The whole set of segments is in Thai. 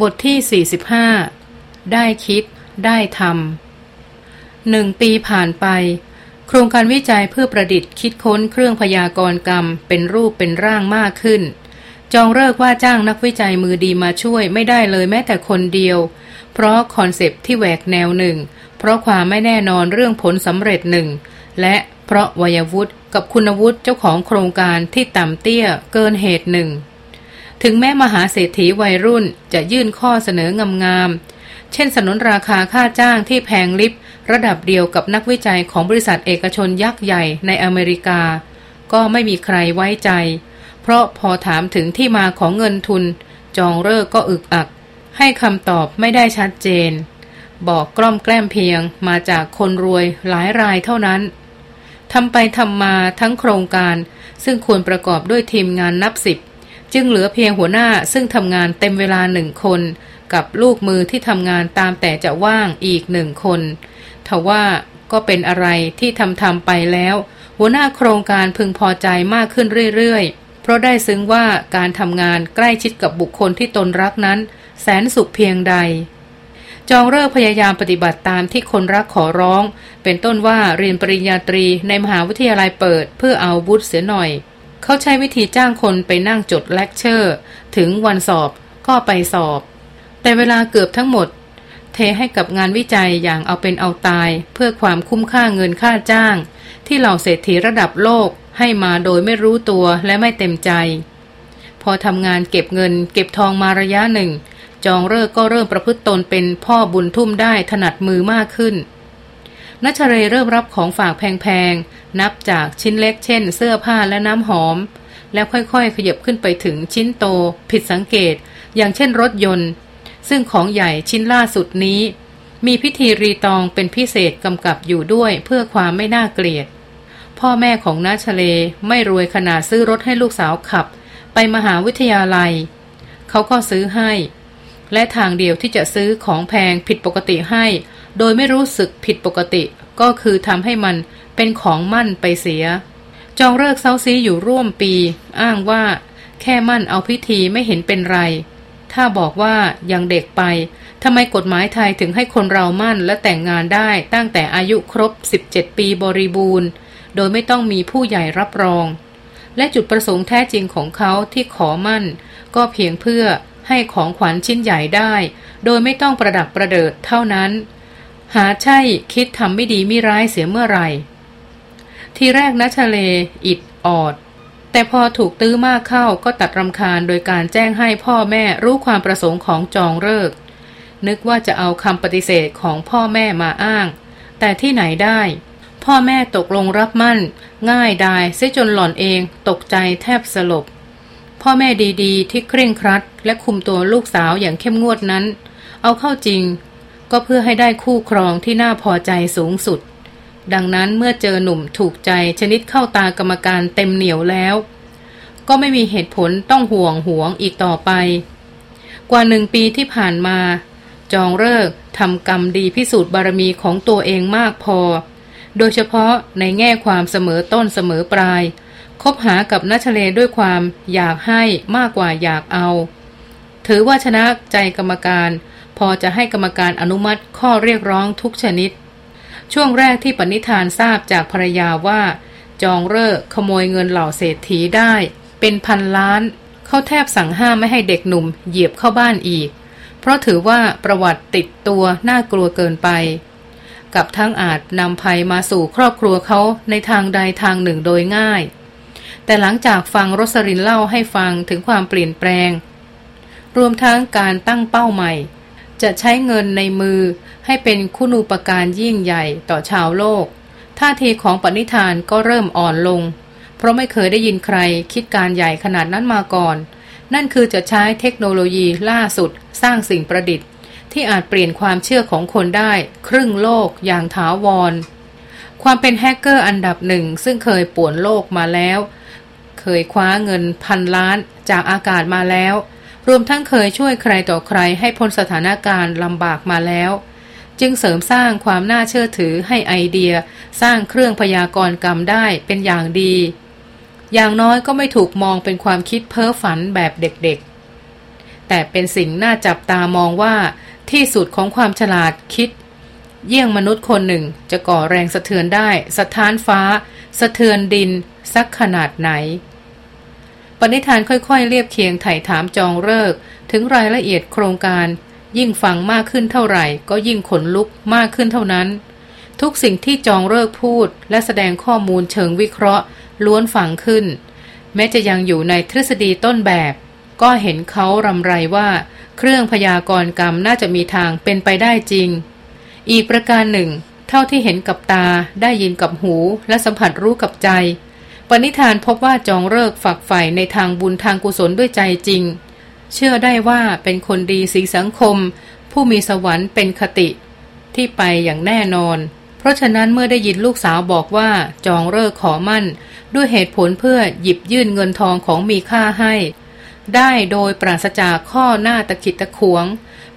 บทที่ 45 ได้คิด ได้ทำหนึ่งปีผ่านไป โครงการวิจัยเพื่อประดิษฐ์คิดค้นเครื่องพยากรณ์กรรม เป็นรูปเป็นร่างมากขึ้น จองเลิกว่าจ้างนักวิจัยมือดีมาช่วยไม่ได้เลยแม้แต่คนเดียว เพราะคอนเซปที่แหวกแนวหนึ่ง เพราะความไม่แน่นอนเรื่องผลสำเร็จหนึ่ง และเพราะวัยวุฒิกับคุณวุฒิเจ้าของโครงการที่ต่ำเตี้ยเกินเหตุหนึ่ง ถึงแม้มหาเศรษฐีวัยรุ่นจะยื่นข้อเสนองามๆ เช่นสนนราคาค่าจ้างที่แพงลิบระดับเดียวกับนักวิจัยของบริษัทเอกชนยักษ์ใหญ่ในอเมริกา ก็ไม่มีใครไว้ใจ เพราะพอถามถึงที่มาของเงินทุน จองเลิกก็อึกอัก ให้คำตอบไม่ได้ชัดเจน บอกกล้อมแกล้มเพียงมาจากคนรวยหลายรายเท่านั้นทำไปทำมาทั้งโครงการ ซึ่งควรประกอบด้วยทีมงานนับสิบ จึงเหลือเพียงหัวหน้าซึ่งทำงานเต็มเวลาหนึ่งคน กับลูกมือที่ทำงานตามแต่จะว่างอีกหนึ่งคนทว่าก็เป็นอะไรที่ทำทำไปแล้ว หัวหน้าโครงการพึงพอใจมากขึ้นเรื่อยๆ เพราะได้ซึ้งว่าการทำงานใกล้ชิดกับบุคคลที่ตนรักนั้น แสนสุขเพียงใด จองเลิกพยายามปฏิบัติตามที่คนรักขอร้อง เป็นต้นว่าเรียนปริญญาตรีในมหาวิทยาลัยเปิด เพื่อเอาบุตรเสียหน่อย เขาใช้วิธีจ้างคนไปนั่งจดเลคเชอร์ ถึงวันสอบก็ไปสอบ แต่เวลาเกือบทั้งหมด เทให้กับงานวิจัยอย่างเอาเป็นเอาตาย เพื่อความคุ้มค่าเงินค่าจ้าง ที่เหล่าเศรษฐีระดับโลกให้มาโดยไม่รู้ตัวและไม่เต็มใจ พอทำงานเก็บเงิน เก็บทองมาระยะหนึ่ง จองเลิกก็เริ่มประพฤติตนเป็นพ่อบุญทุ่มได้ถนัดมือมากขึ้นนัชเรเริ่มรับของฝากแพง นับจากชิ้นเล็กเช่น เสื้อผ้าและน้ำหอม แล้วค่อยๆ ขยับขึ้นไปถึงชิ้นโต ผิดสังเกต อย่างเช่นรถยนต์ ซึ่งของใหญ่ชิ้นล่าสุดนี้ มีพิธีรีตองเป็นพิเศษกำกับอยู่ด้วยเพื่อความไม่น่าเกลียด พ่อแม่ของนาชเลไม่รวยขนาดซื้อรถให้ลูกสาวขับ ไปมหาวิทยาลัย เขาก็ซื้อให้ และทางเดียวที่จะซื้อของแพงผิดปกติให้ โดยไม่รู้สึกผิดปกติก็คือทำให้มัน เป็นของมั่นไปเสีย จองเลิกเซาซีอยู่ร่วมปี อ้างว่า แค่มั่นเอาพิธีไม่เห็นเป็นไร ถ้าบอกว่ายังเด็กไปทำไมกฎหมายไทยถึงให้คนเรามั่นและแต่งงานได้ตั้งแต่อายุครบ 17 ปีบริบูรณ์ โดยไม่ต้องมีผู้ใหญ่รับรอง และจุดประสงค์แท้จริงของเขาที่ขอมั่น ก็เพียงเพื่อให้ของขวัญชิ้นใหญ่ได้ โดยไม่ต้องประดับประเดิดเท่านั้น หาใช่คิดทำไม่ดีไม่ร้ายเสียเมื่อไหร่ ทีแรกนัชเล อิดออด แต่พอถูกตื้อมากเข้าก็ตัดรำคาญโดยการแจ้งให้พ่อแม่รู้ความประสงค์ของจองเลิก นึกว่าจะเอาคำปฏิเสธของพ่อแม่มาอ้าง แต่ที่ไหนได้ พ่อแม่ตกลงรับมั่น ง่ายดายเสียจนหล่อนเอง ตกใจแทบสลบ พ่อแม่ดีๆ ที่เคร่งครัด และคุมตัวลูกสาวอย่างเข้มงวดนั้น เอาเข้าจริง ก็เพื่อให้ได้คู่ครองที่น่าพอใจสูงสุด ดังนั้นเมื่อเจอหนุ่มถูกใจชนิดเข้าตากรรมการเต็มเหนียวแล้ว ก็ไม่มีเหตุผลต้องห่วงห่วงอีกต่อไป กว่าหนึ่งปีที่ผ่านมา จองเลิกทำกรรมดีพิสูจน์บารมีของตัวเองมากพอ โดยเฉพาะในแง่ความเสมอต้นเสมอปลาย คบหากับนัชเลด้วยความอยากให้มากกว่าอยากเอา ถือว่าชนะใจกรรมการ พอจะให้กรรมการอนุมัติข้อเรียกร้องทุกชนิด ช่วงแรกที่ปณิธานทราบจากภรรยาว่า จองเลิกขโมยเงินเหล่าเศรษฐีได้ เป็นพันล้าน เขาแทบสั่งห้ามไม่ให้เด็กหนุ่มเหยียบเข้าบ้านอีก เพราะถือว่าประวัติติดตัวน่ากลัวเกินไป กับทั้งอาจนำภัยมาสู่ครอบครัวเขาในทางใดทางหนึ่งโดยง่าย แต่หลังจากฟังรสรินเล่าให้ฟังถึงความเปลี่ยนแปลง รวมทั้งการตั้งเป้าใหม่ จะใช้เงินในมือ ให้เป็นคุณูปการยิ่งใหญ่ต่อชาวโลก ท่าทีของปณิธานก็เริ่มอ่อนลง เพราะไม่เคยได้ยินใครคิดการใหญ่ขนาดนั้นมาก่อน นั่นคือจะใช้เทคโนโลยีล่าสุดสร้างสิ่งประดิษฐ์ ที่อาจเปลี่ยนความเชื่อของคนได้ ครึ่งโลกอย่างถาวร ความเป็นแฮกเกอร์อันดับหนึ่งซึ่งเคยป่วนโลกมาแล้ว เคยคว้าเงินพันล้านจากอากาศมาแล้วรวมทั้งเคยช่วยใครต่อใครให้พ้นสถานการณ์ลำบากมาแล้ว จึงเสริมสร้างความน่าเชื่อถือให้ไอเดีย สร้างเครื่องพยากรณ์กรรมได้เป็นอย่างดี อย่างน้อยก็ไม่ถูกมองเป็นความคิดเพ้อฝันแบบเด็กๆ แต่เป็นสิ่งน่าจับตามองว่าที่สุดของความฉลาดคิด เยี่ยงมนุษย์คนหนึ่งจะก่อแรงสะเทือนได้ สะท้านฟ้า สะเทือนดิน สักขนาดไหน ปณิธานค่อยๆเรียบเคียงไถ่ถามจองเลิก ถึงรายละเอียดโครงการ ยิ่งฟังมากขึ้นเท่าไหร่ ก็ยิ่งขนลุกมากขึ้นเท่านั้น ทุกสิ่งที่จองเลิกพูด และแสดงข้อมูลเชิงวิเคราะห์ ล้วนฝังขึ้น แม้จะยังอยู่ในทฤษฎีต้นแบบ ก็เห็นเขารำไรว่า เครื่องพยากรณ์กรรมน่าจะมีทางเป็นไปได้จริง อีกประการหนึ่ง เท่าที่เห็นกับตาได้ยินกับหูและสัมผัสรู้กับใจปณิธานพบว่าจองเลิกฝักใฝ่ในทางบุญทางกุศลด้วยใจจริง เชื่อได้ว่าเป็นคนดีสีสังคม ผู้มีสวรรค์เป็นคติ ที่ไปอย่างแน่นอน เพราะฉะนั้นเมื่อได้ยินลูกสาวบอกว่าจองเลิกขอมั่น ด้วยเหตุผลเพื่อหยิบยื่นเงินทองของมีค่าให้ ได้โดยปราศจากข้อหน้าตะขิดตะขวง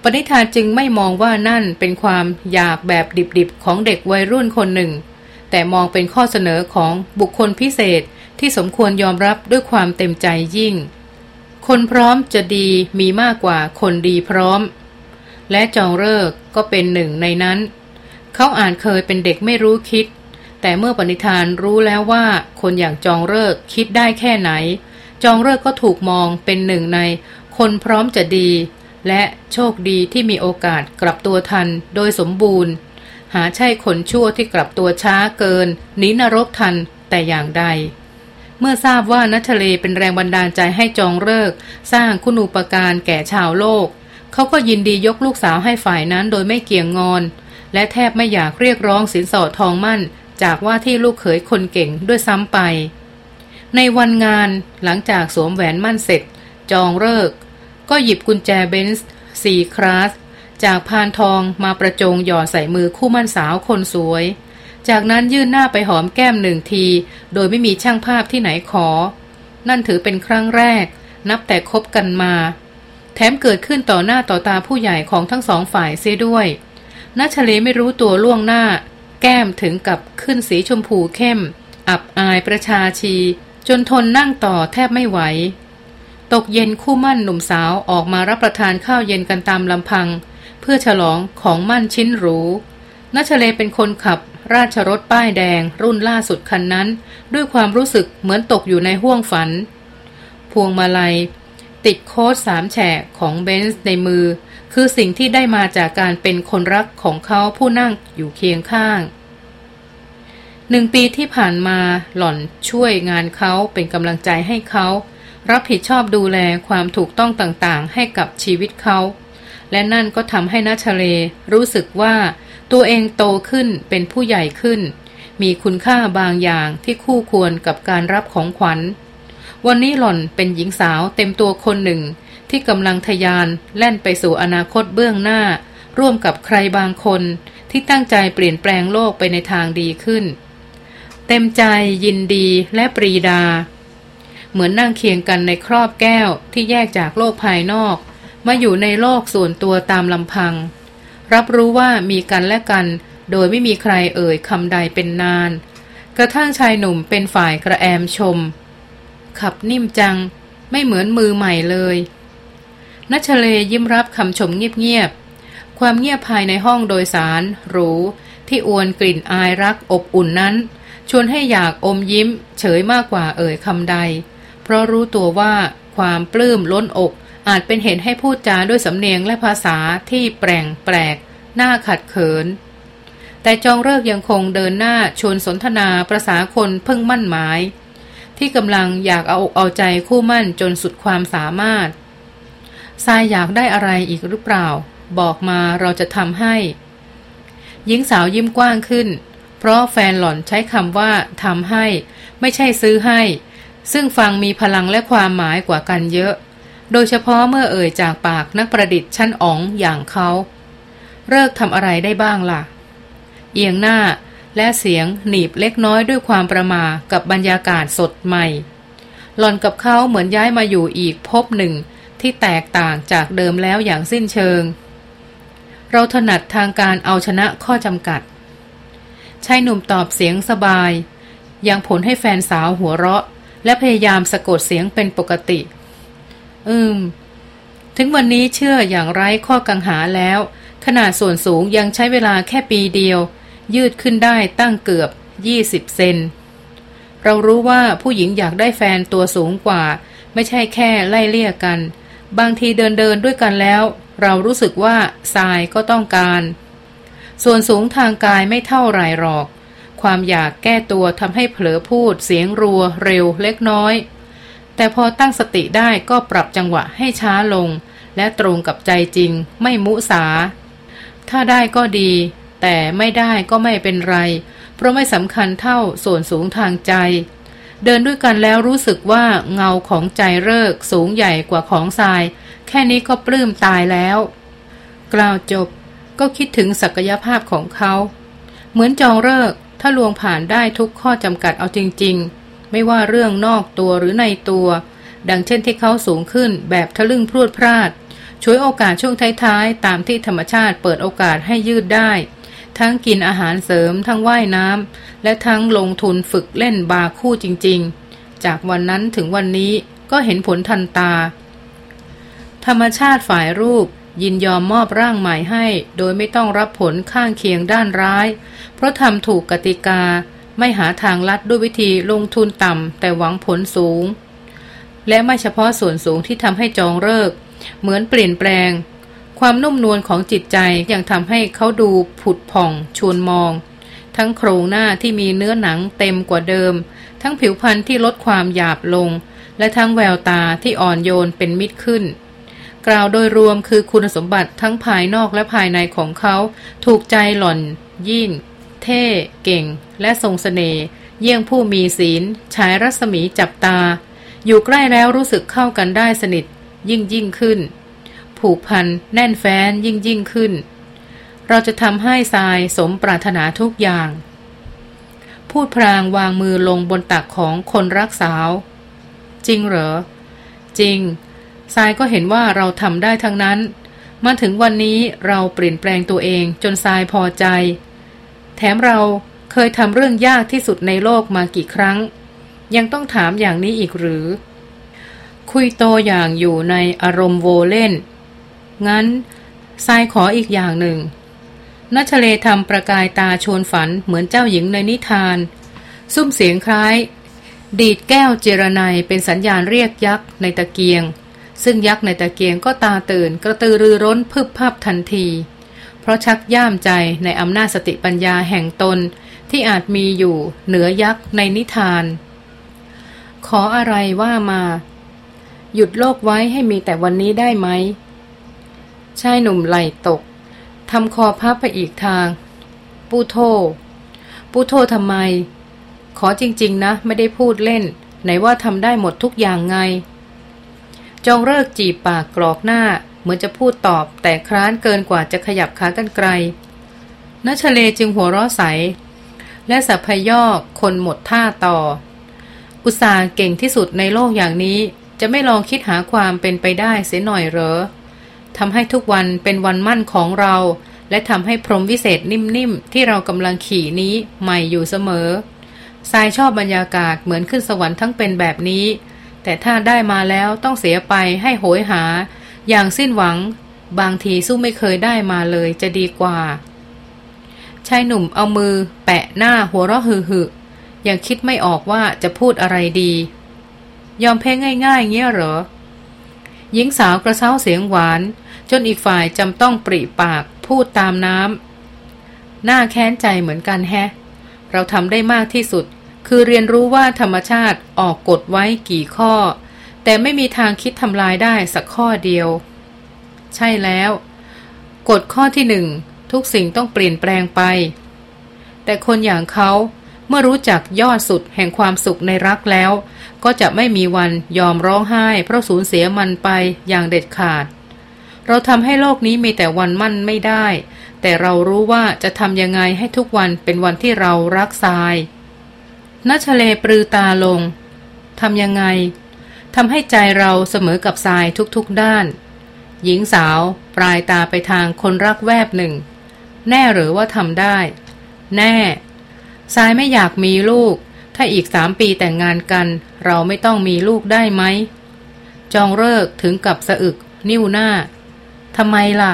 ปณิธานจึงไม่มองว่านั่นเป็นความอยากแบบดิบๆของเด็กวัยรุ่นคนหนึ่ง แต่มองเป็นข้อเสนอของบุคคลพิเศษที่สมควรยอมรับด้วยความเต็มใจยิ่ง คนพร้อมจะดีมีมากกว่าคนดีพร้อม และจองเลิกก็เป็นหนึ่งในนั้น เขาอ่านเคยเป็นเด็กไม่รู้คิด แต่เมื่อปณิธานรู้แล้วว่าคนอย่างจองเลิกคิดได้แค่ไหน จองเลิกก็ถูกมองเป็นหนึ่งใน คนพร้อมจะดี และโชคดีที่มีโอกาสกลับตัวทันโดยสมบูรณ์ หาใช่คนชั่วที่กลับตัวช้าเกินหนีนรกทันแต่อย่างใด เมื่อทราบว่านัทะเลเป็นแรงบันดาลใจให้จองเลิก สร้างคุณูปการแก่ชาวโลก เขาก็ยินดียกลูกสาวให้ฝ่ายนั้นโดยไม่เกี่ยงงอน และแทบไม่อยากเรียกร้องสินสอดทองมั่น จากว่าที่ลูกเขยคนเก่งด้วยซ้ำไป ในวันงานหลังจากสวมแหวนมั่นเสร็จ จองเลิก ก็หยิบกุญแจเบนซ์สี่คราส จากพานทองมาประจงหย่อใส่มือคู่มั่นสาวคนสวย จากนั้นยื่นหน้าไปหอมแก้มหนึ่งที โดยไม่มีช่างภาพที่ไหนขอ นั่นถือเป็นครั้งแรก นับแต่คบกันมา แถมเกิดขึ้นต่อหน้าต่อตาผู้ใหญ่ของทั้งสองฝ่ายเสียด้วยนัชเลไม่รู้ตัวล่วงหน้า แก้มถึงกับขึ้นสีชมพูเข้ม อับอายประชาชี จนทนนั่งต่อแทบไม่ไหว ตกเย็นคู่มั่นหนุ่มสาวออกมารับประทานข้าวเย็นกันตามลำพัง เพื่อฉลองของมั่นชิ้นหรู นัชเลเป็นคนขับ ราชรถป้ายแดง รุ่นล่าสุดคันนั้น ด้วยความรู้สึกเหมือนตกอยู่ในห้วงฝัน พวงมาลัย ติดโค้ดสามแฉกของเบนซ์ในมือ คือสิ่งที่ได้มาจากการเป็นคนรักของเขาผู้นั่งอยู่เคียงข้างหนึ่งปีที่ผ่านมาหล่อนช่วยงานเขาเป็นกำลังใจให้เขา รับผิดชอบดูแลความถูกต้องต่างๆ ให้กับชีวิตเขา และนั่นก็ทำให้นัชเลรู้สึกว่า ตัวเองโตขึ้นเป็นผู้ใหญ่ขึ้น มีคุณค่าบางอย่างที่คู่ควรกับการรับของขวัญ วันนี้หล่อนเป็นหญิงสาวเต็มตัวคนหนึ่ง ที่กำลังทยานแล่นไปสู่อนาคตเบื้องหน้า ร่วมกับใครบางคนที่ตั้งใจเปลี่ยนแปลงโลกไปในทางดีขึ้น เต็มใจยินดีและปรีดา เหมือนนั่งเคียงกันในครอบแก้วที่แยกจากโลกภายนอก มาอยู่ในโลกส่วนตัวตามลำพัง รับรู้ว่ามีกันและกัน โดยไม่มีใครเอ่ยคำใดเป็นนาน กระทั่งชายหนุ่มเป็นฝ่ายกระแอมชม ขับนิ่มจัง ไม่เหมือนมือใหม่เลยนัชเลยิ้มรับคำชมเงียบๆ ความเงียบภายในห้องโดยสารหรูที่อวนกลิ่นอายรักอบอุ่นนั้น ชวนให้อยากอมยิ้ม เฉยมากกว่าเอ่ยคำใด เพราะรู้ตัวว่าความปลื้มล้นอก อาจเป็นเหตุให้พูดจาด้วยสำเนียงและภาษาที่แปลงแปลก หน่าขัดเขิน แต่จองเลิกยังคงเดินหน้าชวนสนทนาประษาคนเพิ่งมั่นหมาย ที่กำลังอยากเอาอกเอาใจคู่มั่นจนสุดความสามารถทรายอยากได้อะไรอีกหรือเปล่า บอกมาเราจะทำให้ หญิงสาวยิ้มกว้างขึ้น เพราะแฟนหล่อนใช้คำว่าทำให้ ไม่ใช่ซื้อให้ ซึ่งฟังมีพลังและความหมายกว่ากันเยอะ โดยเฉพาะเมื่อเอ่ยจากปากนักประดิษฐ์ชั้นอ๋องอย่างเขาเลิกทำอะไรได้บ้างล่ะ เอียงหน้าและเสียงหนีบเล็กน้อยด้วยความประมากับบรรยากาศสดใหม่ หล่อนกับเขาเหมือนย้ายมาอยู่อีกพบหนึ่งที่แตกต่างจากเดิมแล้วอย่างสิ้นเชิง เราถนัดทางการเอาชนะข้อจำกัดชายหนุ่มตอบเสียงสบาย ยังผลให้แฟนสาวหัวเราะ และพยายามสะกดเสียงเป็นปกติ อืม ถึงวันนี้เชื่ออย่างไร้ข้อกังหาแล้ว ขนาดส่วนสูงยังใช้เวลาแค่ปีเดียว ยืดขึ้นได้ตั้งเกือบ 20 เซน เรารู้ว่าผู้หญิงอยากได้แฟนตัวสูงกว่า ไม่ใช่แค่ไล่เลี่ยกัน บางทีเดินเดินด้วยกันแล้ว เรารู้สึกว่าทรายก็ต้องการ ส่วนสูงทางกายไม่เท่าไรหรอก ความอยากแก้ตัวทำให้เผลอพูดเสียงรัวเร็วเล็กน้อย แต่พอตั้งสติได้ก็ปรับจังหวะให้ช้าลง และตรงกับใจจริง ไม่มุสา ถ้าได้ก็ดี แต่ไม่ได้ก็ไม่เป็นไร เพราะไม่สำคัญเท่าส่วนสูงทางใจ เดินด้วยกันแล้วรู้สึกว่าเงาของใจเลิกสูงใหญ่กว่าของทราย แค่นี้ก็ปลื้มตายแล้ว กล่าวจบก็คิดถึงศักยภาพของเขา เหมือนจองเลิกถ้าลวงผ่านได้ทุกข้อจำกัดเอาจริง ๆ ไม่ว่าเรื่องนอกตัวหรือในตัว ดังเช่นที่เขาสูงขึ้นแบบทะลึ่งพรวดพลาดช่วยโอกาสช่วงท้ายๆ ตามที่ธรรมชาติเปิดโอกาสให้ยืดได้ ทั้งกินอาหารเสริมทั้งว่ายน้ำและทั้งลงทุนฝึกเล่นบาคู่จริงๆ จากวันนั้นถึงวันนี้ก็เห็นผลทันตา ธรรมชาติฝ่ายรูปยินยอมมอบร่างใหม่ให้ โดยไม่ต้องรับผลข้างเคียงด้านร้าย เพราะทำถูกกติกา ไม่หาทางลัดด้วยวิธีลงทุนต่ำแต่หวังผลสูง และไม่เฉพาะส่วนสูงที่ทำให้จองเลิก เหมือนเปลี่ยนแปลง ความนุ่มนวลของจิตใจยังทำให้เขาดูผุดผ่องชวนมอง ทั้งโครงหน้าที่มีเนื้อหนังเต็มกว่าเดิม ทั้งผิวพรรณที่ลดความหยาบลง และทั้งแววตาที่อ่อนโยนเป็นมิตรขึ้นกล่าวโดยรวมคือคุณสมบัติทั้งภายนอกและภายในของเขา ถูกใจหล่อนยิ่ง เท่เก่ง และทรงสเสน่ห์เยี่ยงผู้มีศีลฉายรัศมีจับตา อยู่ใกล้แล้วรู้สึกเข้ากันได้สนิท ยิ่งยิ่งขึ้น ผูกพันแน่นแฟ้นยิ่งยิ่งขึ้น เราจะทำให้ทรายสมปรารถนาทุกอย่าง พูดพรางวางมือลงบนตักของคนรักสาว จริงเหรอ จริงทรายก็เห็นว่าเราทำได้ทั้งนั้น มาถึงวันนี้เราเปลี่ยนแปลงตัวเองจนทรายพอใจ แถมเราเคยทำเรื่องยากที่สุดในโลกมากี่ครั้ง ยังต้องถามอย่างนี้อีกหรือ คุยโตอย่างอยู่ในอารมณ์โวเล่น งั้นทรายขออีกอย่างหนึ่งนัชเลทำประกายตาชวนฝันเหมือนเจ้าหญิงในนิทาน ซุ้มเสียงคล้าย ดีดแก้วเจรไนเป็นสัญญาณเรียกยักษ์ในตะเกียง ซึ่งยักษ์ในตะเกียงก็ตาตื่นกระตือรือร้นพึบพับทันที เพราะชักย่ามใจในอำนาจสติปัญญาแห่งตนที่อาจมีอยู่เหนือยักษ์ในนิทาน ขออะไรว่ามา หยุดโลกไว้ให้มีแต่วันนี้ได้ไหมชายหนุ่มไหลตกทำคอพับไปอีกทาง ปูโทปูโททำไม ขอจริง ๆ นะ ไม่ได้พูดเล่น ไหนว่าทำได้หมดทุกอย่างไง จองเลิกจีบปากกรอกหน้า เหมือนจะพูดตอบ แต่คร้านเกินกว่าจะขยับขากันไกลนัชเลจึงหัวเราะใส และสัพยอกคนหมดท่าต่อ อุตสาห์เก่งที่สุดในโลกอย่างนี้จะไม่ลองคิดหาความเป็นไปได้เสียหน่อยเหรอทำให้ทุกวันเป็นวันมั่นของเรา และทำให้พรหมวิเศษนิ่มๆ ที่เรากำลังขี่นี้ใหม่อยู่เสมอทรายชอบบรรยากาศเหมือนขึ้นสวรรค์ทั้งเป็นแบบนี้ แต่ถ้าได้มาแล้วต้องเสียไปให้โหยหา อย่างสิ้นหวัง บางทีสู้ไม่เคยได้มาเลยจะดีกว่า ชายหนุ่มเอามือ แปะหน้าหัวเราะหึหึยังคิดไม่ออกว่าจะพูดอะไรดี ยอมแพ้ง่ายๆเงี้ยเหรอ หญิงสาวกระเซ้าเสียงหวาน จนอีกฝ่ายจำต้องปริปากพูดตามน้ำหน้าแค้นใจเหมือนกันแฮะ เราทำได้มากที่สุด คือเรียนรู้ว่าธรรมชาติออกกฎไว้กี่ข้อ แต่ไม่มีทางคิดทำลายได้สักข้อเดียว ใช่แล้ว กฎข้อที่หนึ่งทุกสิ่งต้องเปลี่ยนแปลงไป แต่คนอย่างเขาเมื่อรู้จักยอดสุดแห่งความสุขในรักแล้ว ก็จะไม่มีวันยอมร้องไห้ เพราะสูญเสียมันไปอย่างเด็ดขาด เราทำให้โลกนี้มีแต่วันมั่นไม่ได้ แต่เรารู้ว่าจะทำยังไงให้ทุกวันเป็นวันที่เรารักทรายนัชเลปรือตาลงทำยังไง ทำให้ใจเราเสมอกับทรายทุกๆด้าน หญิงสาวปลายตาไปทางคนรักแวบหนึ่ง แน่หรือว่าทำได้ แน่ทรายไม่อยากมีลูก ถ้าอีกสามปีแต่งงานกัน เราไม่ต้องมีลูกได้ไหม จองเลิกถึงกับสะอึก นิ้วหน้าทำไมล่ะ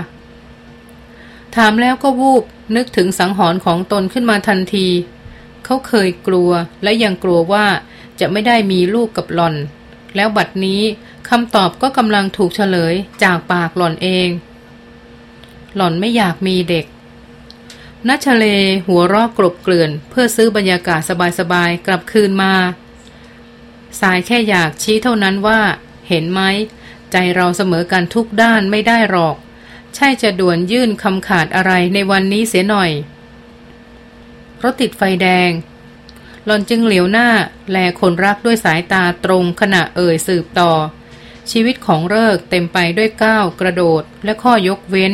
ถามแล้วก็วูบนึกถึงสังหรณ์ของตนขึ้นมาทันที เขาเคยกลัวและยังกลัวว่าจะไม่ได้มีลูกกับหลอน แล้วบัดนี้คำตอบก็กำลังถูกเฉลยจากปากหล่อนเอง หล่อนไม่อยากมีเด็กนัชเลหัวรอกกรบเกลื่อน เพื่อซื้อบรรยากาศสบายๆกลับคืนมา สายแค่อยากชี้เท่านั้นว่า เห็นไหม ใจเราเสมอกันทุกด้านไม่ได้หรอก ใช่จะด่วนยื่นคำขาดอะไรในวันนี้เสียหน่อยรถติดไฟแดง หลอนจึงเหลียวหน้า แลคนรักด้วยสายตาตรงขณะเอ่ยสืบต่อ ชีวิตของเลิกเต็มไปด้วยก้าวกระโดดและข้อยกเว้น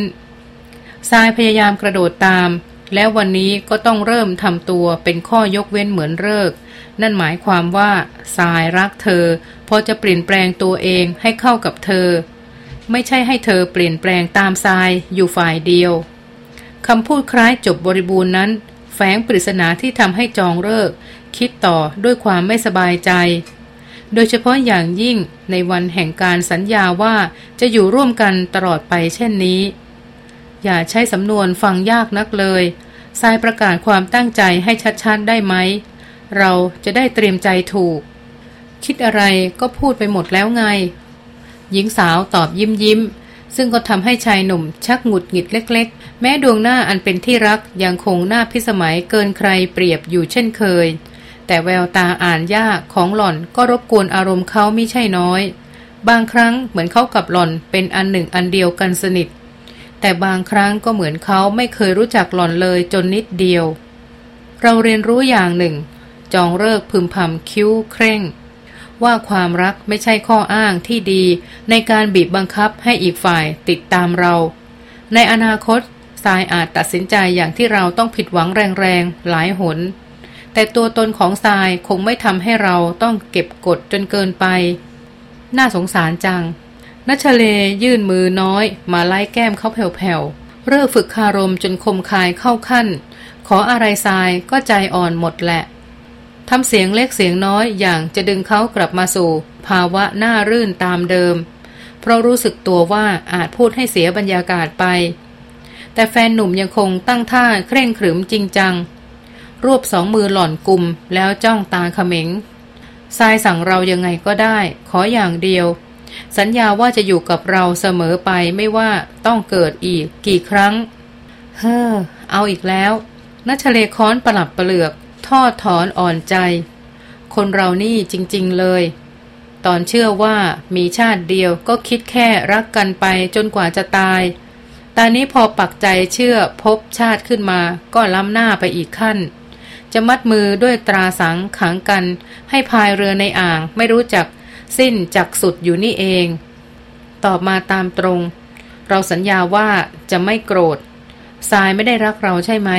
ทรายพยายามกระโดดตาม แล้ววันนี้ก็ต้องเริ่มทำตัวเป็นข้อยกเว้นเหมือนเลิกนั่นหมายความว่าสายรักเธอ พอจะเปลี่ยนแปลงตัวเองให้เข้ากับเธอ ไม่ใช่ให้เธอเปลี่ยนแปลงตามทรายอยู่ฝ่ายเดียวคำพูดคล้ายจบบริบูรณ์นั้น แฝงปริศนาที่ทำให้จองเลิก คิดต่อด้วยความไม่สบายใจ โดยเฉพาะอย่างยิ่งในวันแห่งการสัญญาว่าจะอยู่ร่วมกันตลอดไปเช่นนี้ อย่าใช้สำนวนฟังยากนักเลยทรายประกาศความตั้งใจให้ชัดๆได้ไหม เราจะได้เตรียมใจถูก คิดอะไรก็พูดไปหมดแล้วไง หญิงสาวตอบยิ้มยิ้ม ซึ่งก็ทำให้ชายหนุ่มชักหงุดหงิดเล็กๆ แม้ดวงหน้าอันเป็นที่รักยังคงหน้าพิสมัยเกินใครเปรียบอยู่เช่นเคย แต่แววตาอ่านยากของหล่อนก็รบกวนอารมณ์เขาไม่ใช่น้อย บางครั้งเหมือนเขากับหล่อนเป็นอันหนึ่งอันเดียวกันสนิท แต่บางครั้งก็เหมือนเขาไม่เคยรู้จักหล่อนเลยจนนิดเดียว เราเรียนรู้อย่างหนึ่ง จองเลิกพึมพำคิ้วเคร่ง ว่าความรักไม่ใช่ข้ออ้างที่ดี ในการบีบบังคับให้อีกฝ่ายติดตามเรา ในอนาคตทรายอาจตัดสินใจอย่างที่เราต้องผิดหวังแรงๆหลายหน แต่ตัวตนของทรายคงไม่ทำให้เราต้องเก็บกดจนเกินไป น่าสงสารจังนัชเลยื่นมือน้อย มาไล่แก้มเขาแผ่วๆ เริ่ฝึกคารมจนคมคายเข้าขั้น ขออะไรทรายก็ใจอ่อนหมดแหละทำเสียงเล็กเสียงน้อยอย่างจะดึงเขากลับมาสู่ ภาวะหน้ารื่นตามเดิม เพราะรู้สึกตัวว่าอาจพูดให้เสียบรรยากาศไป แต่แฟนหนุ่มยังคงตั้งท่าเคร่งขรึมจริงจัง รวบสองมือหล่อนกลุ่มแล้วจ้องตาเขม็งทรายสั่งเรายังไงก็ได้ ขออย่างเดียว สัญญาว่าจะอยู่กับเราเสมอไปไม่ว่าต้องเกิดอีกกี่ครั้ง เฮ้อ เอาอีกแล้วนัชเลค้อนประหลับประเหลือก ทอดถอนอ่อนใจ คนเรานี่จริง ๆเลย ตอนเชื่อว่ามีชาติเดียวก็คิดแค่รักกันไปจนกว่าจะตาย ตอนนี้พอปักใจเชื่อพบชาติขึ้นมาก็ล้ำหน้าไปอีกขั้น จะมัดมือด้วยตราสังขังกัน ให้พายเรือในอ่างไม่รู้จักสิ้นจากสุดอยู่นี่เอง ตอบมาตามตรง เราสัญญาว่าจะไม่โกรธทรายไม่ได้รักเราใช่ไหม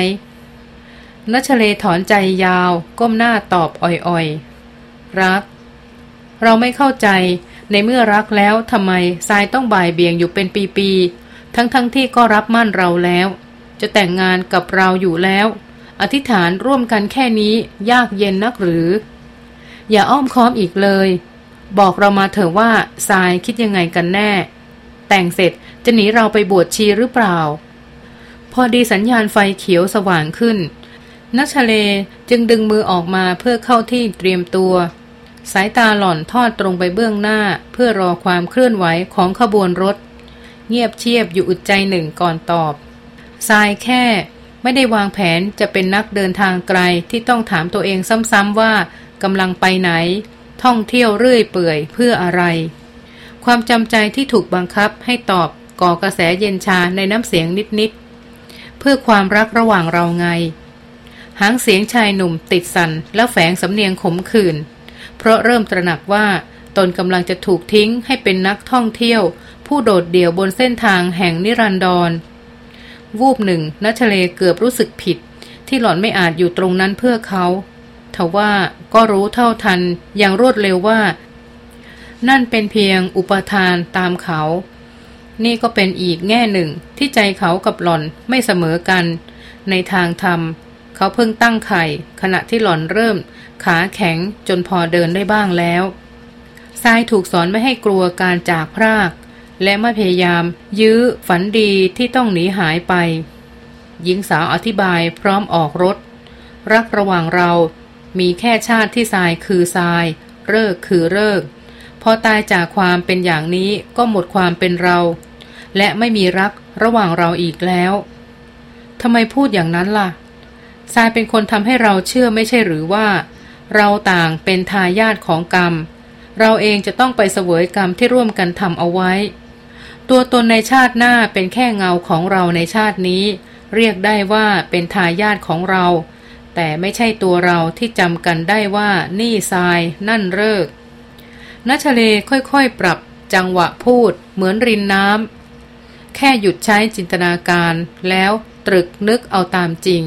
นัชเลถอนใจยาว ก้มหน้าตอบอ่อยๆ รัก เราไม่เข้าใจในเมื่อรักแล้วทำไมทรายต้องบ่ายเบี่ยงอยู่เป็นปีๆทั้งๆทที่ก็รับมั่นเราแล้ว จะแต่งงานกับเราอยู่แล้ว อธิษฐานร่วมกันแค่นี้ยากเย็นนักหรือ อย่าอ้อมค้อมอีกเลย บอกเรามาเถอะว่าทรายคิดยังไงกันแน่ แต่งเสร็จจะหนีเราไปบวชชีหรือเปล่า พอดีสัญญาณไฟเขียวสว่างขึ้น นัชเลจึงดึงมือออกมาเพื่อเข้าที่เตรียมตัว สายตาหล่อนทอดตรงไปเบื้องหน้าเพื่อรอความเคลื่อนไหวของขบวนรถ เงียบเชียบอยู่อึดใจหนึ่งก่อนตอบทรายแค่ ไม่ได้วางแผนจะเป็นนักเดินทางไกลที่ต้องถามตัวเองซ้ำๆว่ากำลังไปไหน ท่องเที่ยวเรื่อยเปื่อยเพื่ออะไร ความจำใจที่ถูกบังคับให้ตอบก่อกระแสเย็นชาในน้ำเสียงนิดๆเพื่อความรักระหว่างเราไง หางเสียงชายหนุ่มติดสันแล้วแฝงสำเนียงขมขื่นเพราะเริ่มตระหนักว่าตนกำลังจะถูกทิ้งให้เป็นนักท่องเที่ยว ผู้โดดเดี่ยวบนเส้นทางแห่งนิรันดร วูบหนึ่งนัชเลเกือบรู้สึกผิด ที่หล่อนไม่อาจอยู่ตรงนั้นเพื่อเขาทว่าก็รู้เท่าทันอย่างรวดเร็วว่า นั่นเป็นเพียงอุปทานตามเขา นี่ก็เป็นอีกแง่หนึ่งที่ใจเขากับหล่อนไม่เสมอกัน ในทางธรรม เขาเพิ่งตั้งไข่ ขณะที่หล่อนเริ่ม ขาแข็งจนพอเดินได้บ้างแล้วทรายถูกสอนไม่ให้กลัวการจากพราก และไม่พยายาม ยื้อฝันดีที่ต้องหนีหายไป หญิงสาวอธิบายพร้อมออกรถ รักระหว่างเรามีแค่ชาติที่ทรายคือทราย เลิกคือเลิก พอตายจากความเป็นอย่างนี้ก็หมดความเป็นเรา และไม่มีรักระหว่างเราอีกแล้วทำไมพูดอย่างนั้นล่ะทรายเป็นคนทำให้เราเชื่อไม่ใช่หรือว่า เราต่างเป็นทายาทของกรรม เราเองจะต้องไปเสวยกรรมที่ร่วมกันทำเอาไว้ ตัวตนในชาติหน้าเป็นแค่เงาของเราในชาตินี้ เรียกได้ว่าเป็นทายาทของเรา แต่ไม่ใช่ตัวเราที่จำกันได้ว่านี่ทรายนั่นเลิกนัชเลค่อยๆปรับจังหวะพูดเหมือนรินน้ำแค่หยุดใช้จินตนาการแล้วตรึกนึกเอาตามจริง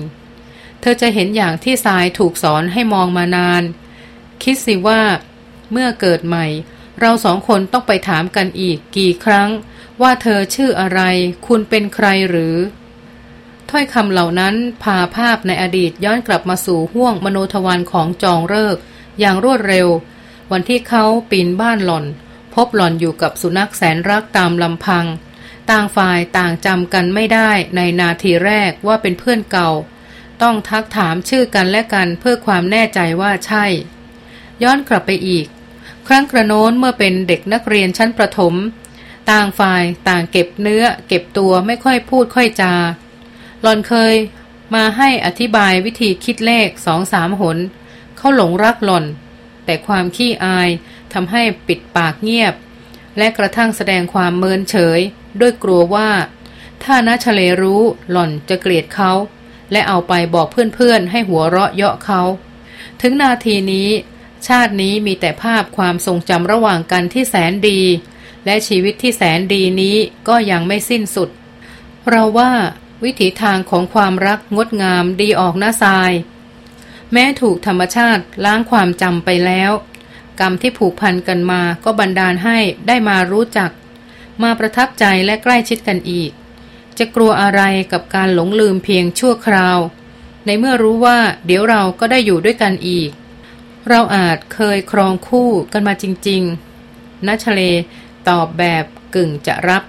เธอจะเห็นอย่างที่ทรายถูกสอนให้มองมานาน คิดสิว่า เมื่อเกิดใหม่ เราสองคนต้องไปถามกันอีกกี่ครั้ง ว่าเธอชื่ออะไร คุณเป็นใครหรือ ถ้อยคำเหล่านั้นพาภาพในอดีตย้อนกลับมาสู่ห่วงมโนทวันของจองเลิก อย่างรวดเร็ว วันที่เขาปีนบ้านหล่อน พบหล่อนอยู่กับสุนัขแสนรักตามลำพัง ต่างฝ่ายต่างจำกันไม่ได้ในนาทีแรกว่าเป็นเพื่อนเก่า ต้องทักถามชื่อกันและกันเพื่อความแน่ใจว่าใช่ ย้อนกลับไปอีก ครั้งกระโน้นเมื่อเป็นเด็กนักเรียนชั้นประถม ต่างฝ่ายต่างเก็บเนื้อ เก็บตัวไม่ค่อยพูดค่อยจาหลอนเคยมาให้อธิบายวิธีคิดเลขสองสามหน เขาหลงรักหลอน แต่ความขี้อายทำให้ปิดปากเงียบ และกระทั่งแสดงความเมินเฉย ด้วยกลัวว่า ถ้านาชเลรู้หล่อนจะเกลียดเขา และเอาไปบอกเพื่อนๆให้หัวเราะเยาะเขา ถึงนาทีนี้ ชาตินี้มีแต่ภาพความทรงจำระหว่างกันที่แสนดี และชีวิตที่แสนดีนี้ก็ยังไม่สิ้นสุด เราว่าวิถีทางของความรักงดงามดีออกหน้าทราย แม้ถูกธรรมชาติล้างความจำไปแล้ว กรรมที่ผูกพันกันมาก็บันดาลให้ได้มารู้จัก มาประทับใจและใกล้ชิดกันอีก จะกลัวอะไรกับการหลงลืมเพียงชั่วคราว ในเมื่อรู้ว่าเดี๋ยวเราก็ได้อยู่ด้วยกันอีก เราอาจเคยครองคู่กันมาจริงๆนัชเลตอบแบบกึ่งจะรับ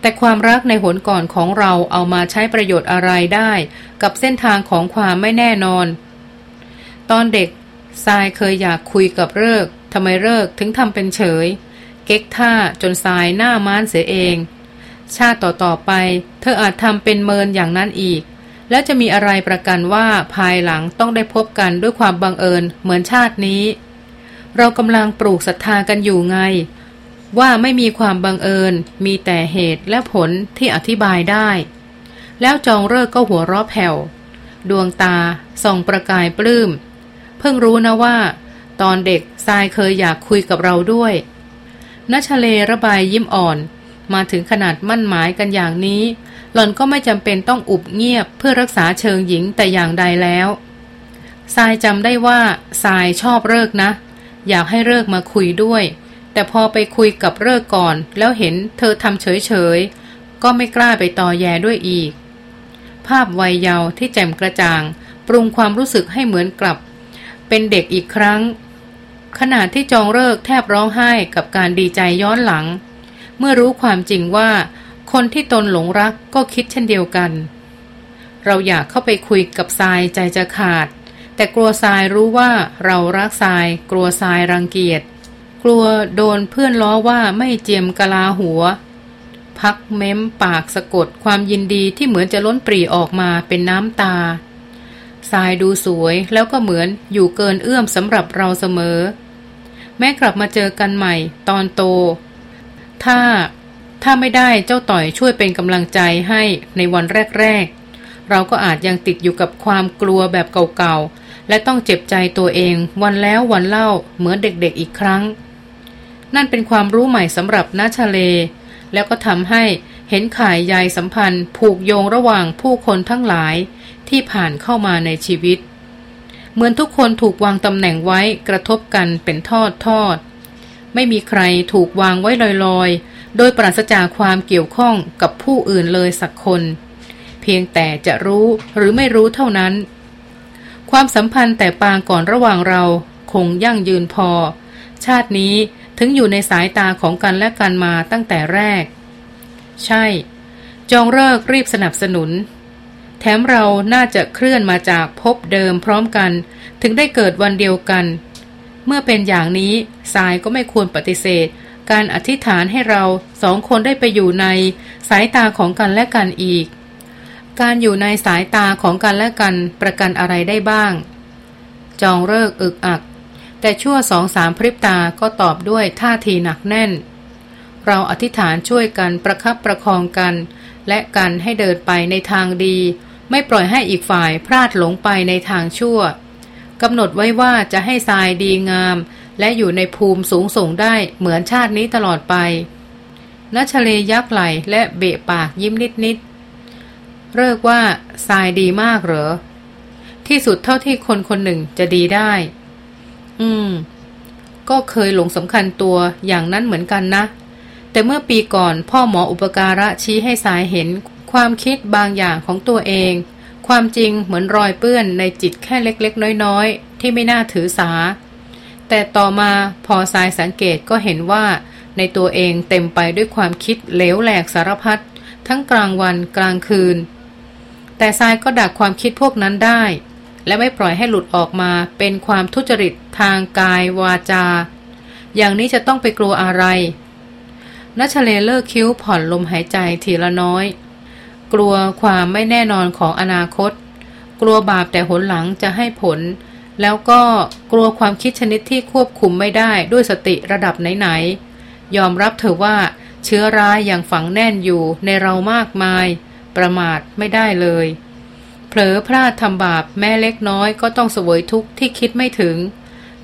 แต่ความรักในหนก่อนของเราเอามาใช้ประโยชน์อะไรได้ กับเส้นทางของความไม่แน่นอน ตอนเด็กทรายเคยอยากคุยกับเลิกทำไมเลิกถึงทำเป็นเฉย เก๊กท่าจนสายหน้าม้านเสียเอง ชาติต่อๆไป เธออาจทำเป็นเมินอย่างนั้นอีก แล้วจะมีอะไรประกันว่าภายหลังต้องได้พบกันด้วยความบังเอิญเหมือนชาตินี้ เรากำลังปลูกศรัทธากันอยู่ไง ว่าไม่มีความบังเอิญ มีแต่เหตุและผลที่อธิบายได้ แล้วจองเลิกก็หัวเราะแผ่ว ดวงตาส่องประกายปลื้ม เพิ่งรู้นะว่า ตอนเด็กทรายเคยอยากคุยกับเราด้วยนัชเลระบายยิ้มอ่อน มาถึงขนาดมั่นหมายกันอย่างนี้ หล่อนก็ไม่จำเป็นต้องอุบเงียบเพื่อรักษาเชิงหญิงแต่อย่างใดแล้วทรายจำได้ว่าทรายชอบเลิกนะ อยากให้เลิกมาคุยด้วย แต่พอไปคุยกับเลิกก่อน แล้วเห็นเธอทำเฉยๆ ก็ไม่กล้าไปต่อแยด้วยอีก ภาพวัยเยาว์ที่แจ่มกระจ่าง ปรุงความรู้สึกให้เหมือนกลับ เป็นเด็กอีกครั้งขณะที่จองเลิกแทบร้องไห้กับการดีใจย้อนหลัง เมื่อรู้ความจริงว่า คนที่ตนหลงรักก็คิดเช่นเดียวกัน เราอยากเข้าไปคุยกับทรายใจจะขาด แต่กลัวทรายรู้ว่าเรารักทราย กลัวทรายรังเกียจ กลัวโดนเพื่อนล้อว่าไม่เจียมกะลาหัว พักเม้มปากสะกดความยินดีที่เหมือนจะล้นปรีออกมาเป็นน้ำตาทรายดูสวยแล้วก็เหมือนอยู่เกินเอื้อมสำหรับเราเสมอ แม้กลับมาเจอกันใหม่ ตอนโต ถ้า ถ้าไม่ได้เจ้าต่อยช่วยเป็นกำลังใจให้ในวันแรก ๆ เราก็อาจยังติดอยู่กับความกลัวแบบเก่าๆ และต้องเจ็บใจตัวเองวันแล้ววันเล่าเหมือนเด็กๆอีกครั้ง นั่นเป็นความรู้ใหม่สำหรับนาชาเล แล้วก็ทำให้เห็นข่ายใยสัมพันธ์ ผูกโยงระหว่างผู้คนทั้งหลายที่ผ่านเข้ามาในชีวิต เหมือนทุกคนถูกวางตำแหน่งไว้กระทบกันเป็นทอดทอด ไม่มีใครถูกวางไว้ลอยๆ โดยปราศจากความเกี่ยวข้องกับผู้อื่นเลยสักคน เพียงแต่จะรู้หรือไม่รู้เท่านั้น ความสัมพันธ์แต่ปางก่อนระหว่างเราคงยั่งยืนพอ ชาตินี้ถึงอยู่ในสายตาของกันและกันมาตั้งแต่แรก ใช่ จองเลิกรีบสนับสนุน แถมเราน่าจะเคลื่อนมาจากพบเดิมพร้อมกัน ถึงได้เกิดวันเดียวกัน เมื่อเป็นอย่างนี้สายก็ไม่ควรปฏิเสธ การอธิษฐานให้เราสองคนได้ไปอยู่ในสายตาของกันและกันอีก การอยู่ในสายตาของกันและกันประกันอะไรได้บ้าง จองเลิกอึกอัก แต่ชั่วสองสามพริบตาก็ตอบด้วยท่าทีหนักแน่น เราอธิษฐานช่วยกันประคับประคองกัน และกันให้เดินไปในทางดี ไม่ปล่อยให้อีกฝ่ายพลาดหลงไปในทางชั่ว กำหนดไว้ว่าจะให้ทรายดีงาม และอยู่ในภูมิสูงส่งได้เหมือนชาตินี้ตลอดไปนัชเลยักไหลและเบะปากยิ้มนิดนิดเลิกว่าทรายดีมากเหรอ ที่สุดเท่าที่คนคนหนึ่งจะดีได้ อืม ก็เคยหลงสำคัญตัวอย่างนั้นเหมือนกันนะ แต่เมื่อปีก่อนพ่อหมออุปการะชี้ให้สายเห็นความคิดบางอย่างของตัวเอง ความจริงเหมือนรอยเปื้อนในจิตแค่เล็กๆ น้อยๆ ที่ไม่น่าถือสา แต่ต่อมาพอสายสังเกตก็เห็นว่า ในตัวเองเต็มไปด้วยความคิดเหลวแหลกสารพัดทั้งกลางวันกลางคืน แต่ทรายก็ดักความคิดพวกนั้นได้ และไม่ปล่อยให้หลุดออกมาเป็นความทุจริตทางกายวาจา อย่างนี้จะต้องไปกลัวอะไรนัชเลเลิกคิ้วผ่อนลมหายใจทีละน้อย กลัวความไม่แน่นอนของอนาคต กลัวบาปแต่หนหลังจะให้ผล แล้วก็กลัวความคิดชนิดที่ควบคุมไม่ได้ด้วยสติระดับไหนๆ ยอมรับเถอะว่าเชื้อร้ายอย่างฝังแน่นอยู่ในเรามากมาย ประมาทไม่ได้เลย เผลอพลาดทำบาปแม้เล็กน้อยก็ต้องเสวยทุกข์ที่คิดไม่ถึง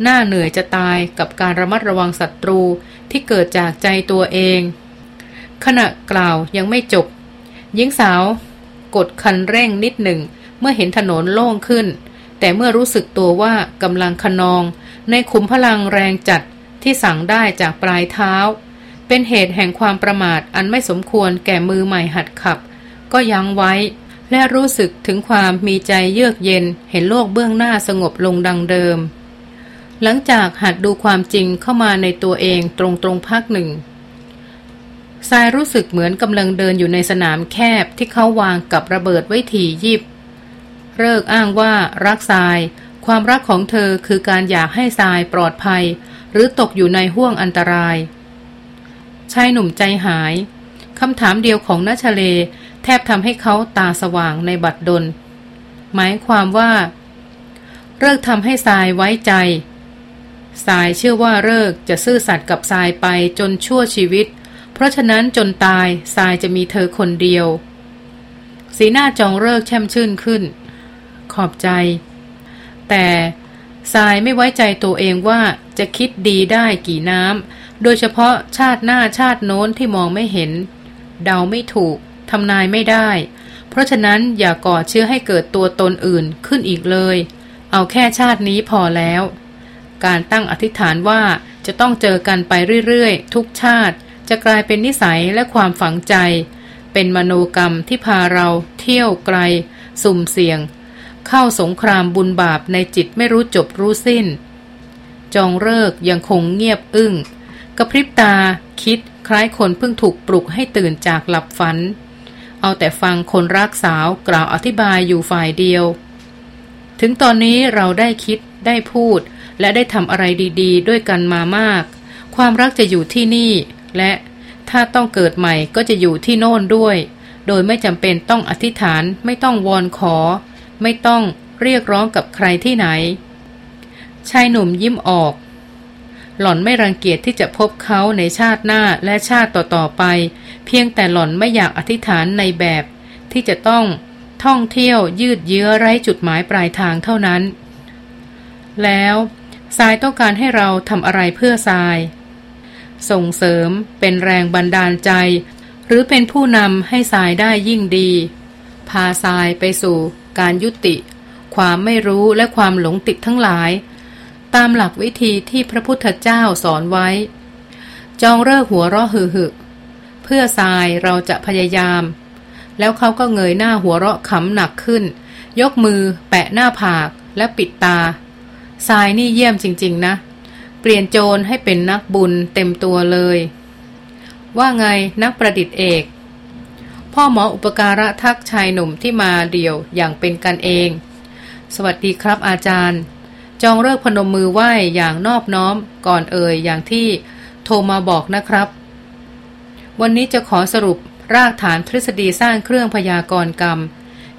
หน้าเหนื่อยจะตายกับการระมัดระวังศัตรูที่เกิดจากใจตัวเอง ขณะกล่าวยังไม่จบ หญิงสาว กดคันเร่งนิดหนึ่ง เมื่อเห็นถนนโล่งขึ้น แต่เมื่อรู้สึกตัวว่ากำลังคนอง ในขุมพลังแรงจัดที่สั่งได้จากปลายเท้า เป็นเหตุแห่งความประมาทอันไม่สมควรแก่มือใหม่หัดขับ ก็ยั้งไว้ และรู้สึกถึงความมีใจเยือกเย็นเห็นโลกเบื้องหน้าสงบลงดังเดิม หลังจากหัดดูความจริงเข้ามาในตัวเองตรงตรงพักหนึ่ง ทรายรู้สึกเหมือนกำลังเดินอยู่ในสนามแคบที่เขาวางกับระเบิดไว้ถี่ยิบ เลิกอ้างว่ารักทราย ความรักของเธอคือการอยากให้ทรายปลอดภัย หรือตกอยู่ในห่วงอันตราย ชายหนุ่มใจหายคำถามเดียวของนัชเล แทบทำให้เขาตาสว่างในบัดดล หมายความว่าเลิกทำให้ทรายไว้ใจสายเชื่อว่าเลิกจะซื่อสัตย์กับทรายไปจนชั่วชีวิต เพราะฉะนั้นจนตายทรายจะมีเธอคนเดียว สีหน้าจองเลิกแช่มชื่นขึ้น ขอบใจ แต่ทรายไม่ไว้ใจตัวเองว่าจะคิดดีได้กี่น้ำ โดยเฉพาะชาติหน้าชาติโน้นที่มองไม่เห็น เดาไม่ถูกทำนายไม่ได้ เพราะฉะนั้นอย่าก่อเชื่อให้เกิดตัวตนอื่นขึ้นอีกเลย เอาแค่ชาตินี้พอแล้ว การตั้งอธิษฐานว่าจะต้องเจอกันไปเรื่อยๆ ทุกชาติ จะกลายเป็นนิสัยและความฝังใจ เป็นมโนกรรมที่พาเราเที่ยวไกล สุ่มเสี่ยง เข้าสงครามบุญบาปในจิตไม่รู้จบรู้สิ้น จองเลิกยังคงเงียบอึง้ง กระพริบตาคิดคล้ายคนเพิ่งถูกปลุกให้ตื่นจากหลับฝัน เอาแต่ฟังคนรักสาวกล่าวอธิบายอยู่ฝ่ายเดียว ถึงตอนนี้เราได้คิดได้พูด และได้ทำอะไรดี ๆ ด้วยกันมามาก ความรักจะอยู่ที่นี่ และถ้าต้องเกิดใหม่ก็จะอยู่ที่โน่นด้วย โดยไม่จำเป็นต้องอธิษฐานไม่ต้องวอนขอ ไม่ต้องเรียกร้องกับใครที่ไหน ชายหนุ่มยิ้มออก หล่อนไม่รังเกียจที่จะพบเขาในชาติหน้าและชาติต่อๆไป เพียงแต่หล่อนไม่อยากอธิษฐานในแบบ ที่จะต้องท่องเที่ยวยืดเยื้อไร้จุดหมายปลายทางเท่านั้น แล้วทรายต้องการให้เราทำอะไรเพื่อทราย ส่งเสริมเป็นแรงบันดาลใจ หรือเป็นผู้นำให้ทรายได้ยิ่งดี พาทรายไปสู่การยุติ ความไม่รู้และความหลงติดทั้งหลาย ตามหลักวิธีที่พระพุทธเจ้าสอนไว้ จองเลิกหัวเราะหึหึเพื่อทรายเราจะพยายาม แล้วเขาก็เงยหน้าหัวเราะขำหนักขึ้น ยกมือ แปะหน้าผากและปิดตาทรายนี่เยี่ยมจริง ๆ นะเเปลี่ยนโจรให้เป็นนักบุญเต็มตัวเลย ว่าไงนักประดิษฐ์เอก พ่อหมออุปการะทักชายหนุ่มที่มาเดี่ยวอย่างเป็นกันเอง สวัสดีครับอาจารย์ จองเลิกพนมมือไหว้อย่างนอบน้อมก่อนเอ่ยอย่างที่โทรมาบอกนะครับ วันนี้จะขอสรุปรากฐานทฤษฎีสร้างเครื่องพยากรณ์กรรม